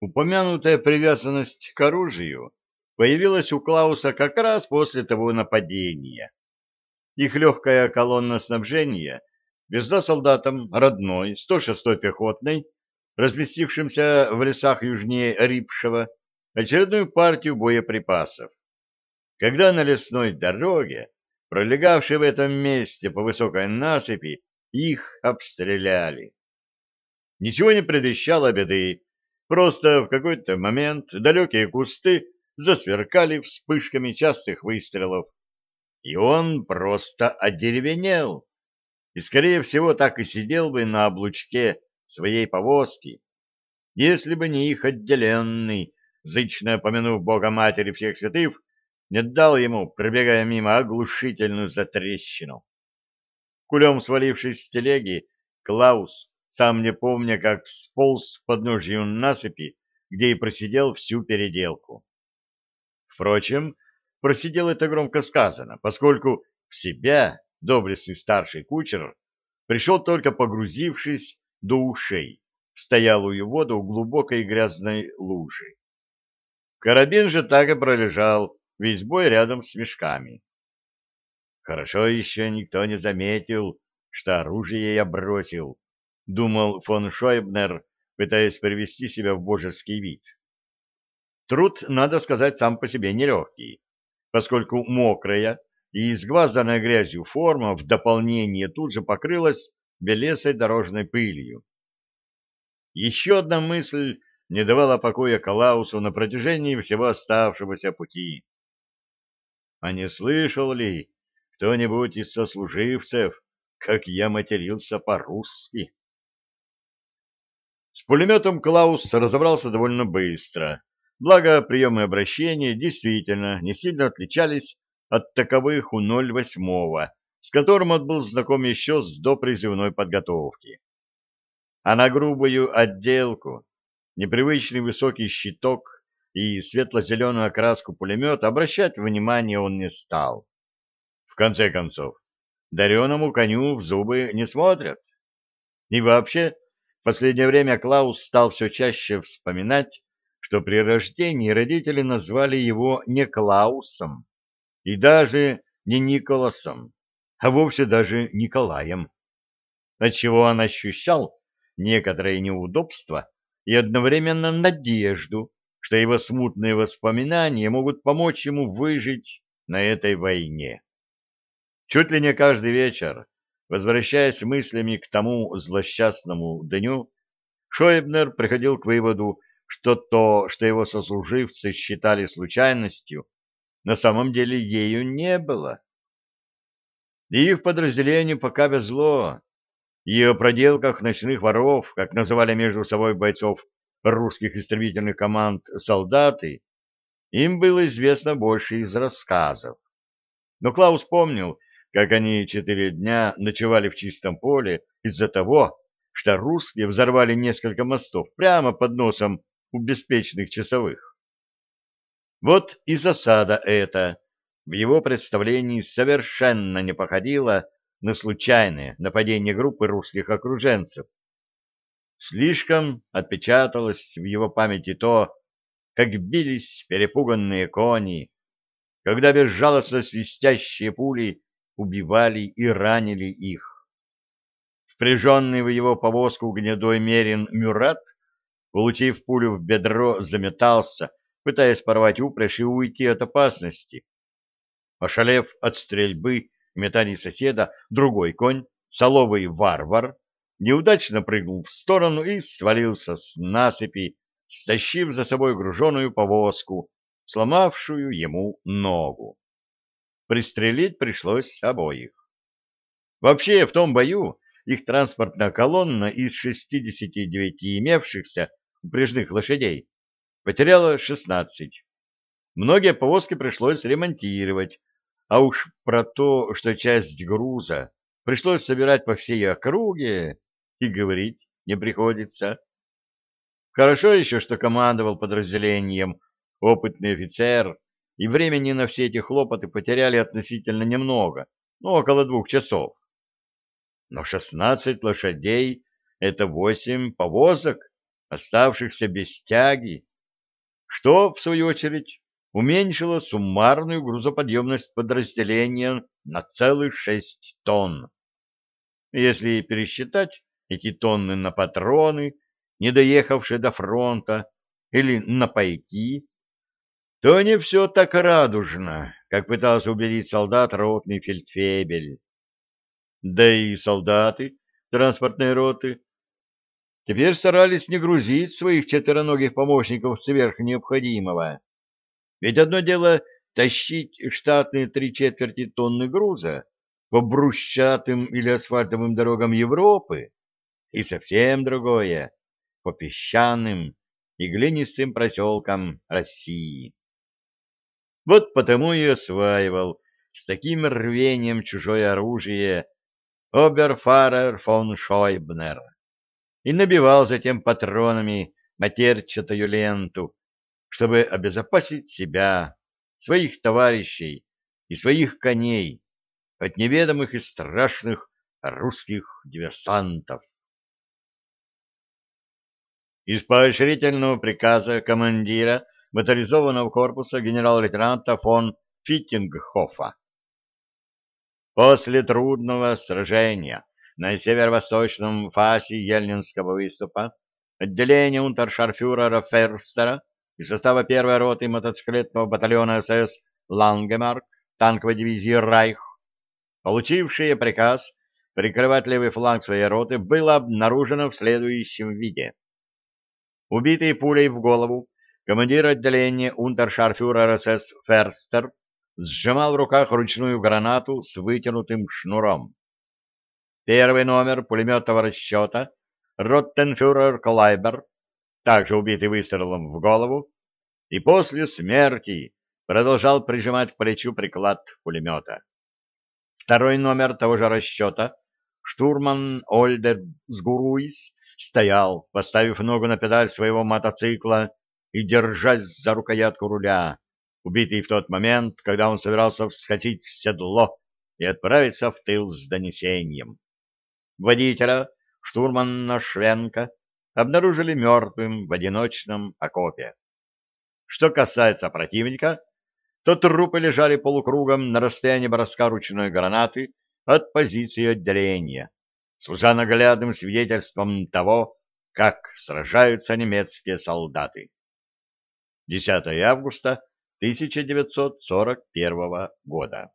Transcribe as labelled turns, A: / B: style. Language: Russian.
A: Упомянутая привязанность к оружию появилась у Клауса как раз после того нападения. Их легкая колонна снабжения везла солдатам родной 106-й пехотной, разместившимся в лесах южнее Рипшева, очередную партию боеприпасов. Когда на лесной дороге, пролегавшей в этом месте по высокой насыпи, их обстреляли. Ничего не предвещало беды, просто в какой-то момент далекие кусты засверкали вспышками частых выстрелов, и он просто одеревенел, и, скорее всего, так и сидел бы на облучке своей повозки, если бы не их отделенный, зычно помянув Бога Матери всех святых, не дал ему, пробегая мимо, оглушительную затрещину. Кулем свалившись с телеги, Клаус, сам не помня, как сполз с подножью насыпи, где и просидел всю переделку. Впрочем, просидел это громко сказано, поскольку в себя доблестный старший кучер пришел только погрузившись до ушей в стоялую воду у глубокой грязной лужи. Карабин же так и пролежал весь бой рядом с мешками. Хорошо еще никто не заметил, что оружие я бросил, думал фон Шойбнер, пытаясь привести себя в божеский вид. Труд, надо сказать, сам по себе нелегкий, поскольку мокрая и изгвазанная грязью форма в дополнение тут же покрылась белесой дорожной пылью. Еще одна мысль не давала покоя Калаусу на протяжении всего оставшегося пути. А не слышал ли кто-нибудь из сослуживцев, как я матерился по-русски? С пулеметом Клаус разобрался довольно быстро, благо приемы обращения действительно не сильно отличались от таковых у 08-го, с которым он был знаком еще с допризывной подготовки. А на грубую отделку, непривычный высокий щиток и светло-зеленую окраску пулемета обращать внимание он не стал. В конце концов, дареному коню в зубы не смотрят. И вообще, в последнее время Клаус стал все чаще вспоминать, что при рождении родители назвали его не Клаусом и даже не Николасом, а вовсе даже Николаем, отчего он ощущал некоторое неудобство и одновременно надежду, что его смутные воспоминания могут помочь ему выжить на этой войне. Чуть ли не каждый вечер, возвращаясь мыслями к тому злосчастному дню, Шойбнер приходил к выводу, что то, что его сослуживцы считали случайностью, на самом деле ею не было. И их подразделению пока везло, и о проделках ночных воров, как называли между собой бойцов русских истребительных команд солдаты, им было известно больше из рассказов. Но Клаус помнил, как они четыре дня ночевали в чистом поле из-за того, что русские взорвали несколько мостов прямо под носом у беспечных часовых. Вот и засада эта в его представлении совершенно не походила на случайное нападение группы русских окруженцев. Слишком отпечаталось в его памяти то, как бились перепуганные кони, когда безжалостно свистящие пули убивали и ранили их. Впряженный в его повозку гнедой мерин Мюрат, получив пулю в бедро, заметался, пытаясь порвать упряжь и уйти от опасности. Ошалев от стрельбы, метаний соседа, другой конь, соловый варвар, неудачно прыгнул в сторону и свалился с насыпи, стащив за собой груженую повозку, сломавшую ему ногу. Пристрелить пришлось обоих. Вообще, в том бою их транспортная колонна из 69 имевшихся упряжных лошадей потеряла 16. Многие повозки пришлось ремонтировать, а уж про то, что часть груза пришлось собирать по всей округе, и говорить не приходится. Хорошо еще, что командовал подразделением опытный офицер, и времени на все эти хлопоты потеряли относительно немного, ну, около двух часов. Но шестнадцать лошадей — это восемь повозок, оставшихся без тяги, что, в свою очередь, уменьшило суммарную грузоподъемность подразделения на целых шесть тонн. Если пересчитать эти тонны на патроны, не доехавшие до фронта, или на пайки, то не все так радужно, как пытался убедить солдат ротный фельдфебель. Да и солдаты транспортной роты теперь старались не грузить своих четвероногих помощников сверх необходимого. Ведь одно дело тащить штатные три четверти тонны груза по брусчатым или асфальтовым дорогам Европы, и совсем другое — по песчаным и глинистым проселкам России. Вот потому и осваивал. С таким рвением чужое оружие. Оберфарер фон Шойбнер. И набивал затем патронами матерчатую ленту, чтобы обезопасить себя, своих товарищей и своих коней от неведомых и страшных русских диверсантов. Из поощрительного приказа командира моторизованного корпуса генерал-лейтенанта фон Фиттингхофа. После трудного сражения на северо-восточном фасе Ельнинского выступа отделение унтершарфюрера Ферстера из состава первой роты мотоциклетного батальона СС Лангемарк танковой дивизии «Райх», получившее приказ прикрывать левый фланг своей роты, было обнаружено в следующем виде. Убитый пулей в голову командир отделения унтершарфюрер СС Ферстер сжимал в руках ручную гранату с вытянутым шнуром. Первый номер пулеметного расчета Роттенфюрер Клайбер, также убитый выстрелом в голову, и после смерти продолжал прижимать к плечу приклад пулемета. Второй номер того же расчета штурман Ольдер Сгуруис стоял, поставив ногу на педаль своего мотоцикла и держась за рукоятку руля, убитый в тот момент, когда он собирался вскочить в седло и отправиться в тыл с донесением. Водителя, штурмана Швенка, обнаружили мертвым в одиночном окопе. Что касается противника, то трупы лежали полукругом на расстоянии броска ручной гранаты от позиции отделения служа наглядным свидетельством того, как сражаются немецкие солдаты. 10 августа 1941 года.